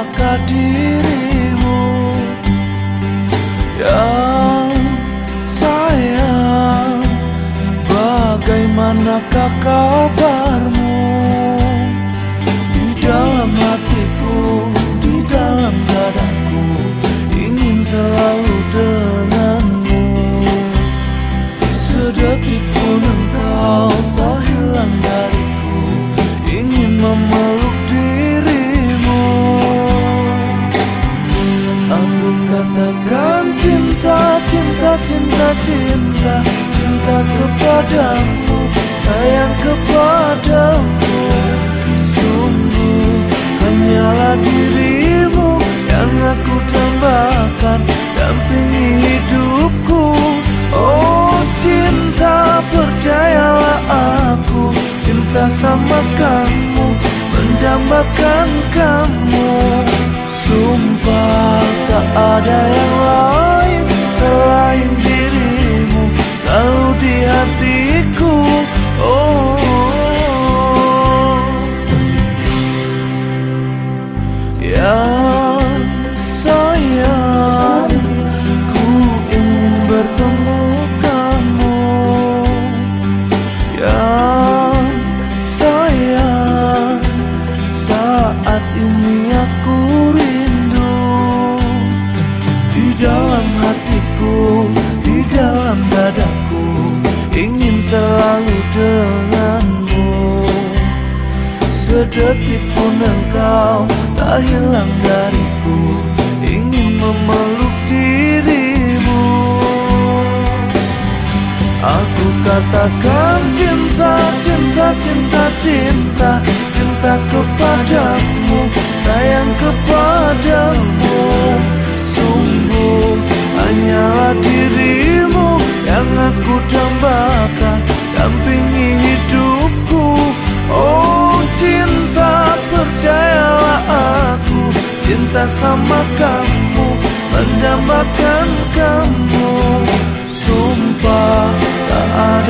apakah dirimu yang sayang? Bagaimanakah kabarmu? Di dalam hatiku, di dalam dadaku Ingin selalu denganmu. Sedetik pun engkau tak hilang dariku Ingin memeluk cinta, cinta, cinta kepadamu, sayang kepadamu. Sungguh hanyalah dirimu yang aku dambakan Dampingi hidupku. Oh cinta percayalah aku Cinta sama kamu Mendambakan kamu. Sumpah tak ada yang selalu denganmu. Sedetik pun engkau tak hilang dariku Ingin memeluk dirimu. Aku katakan cinta, cinta, cinta, cinta sama kamu mendambakan kamu. Sumpah tak ada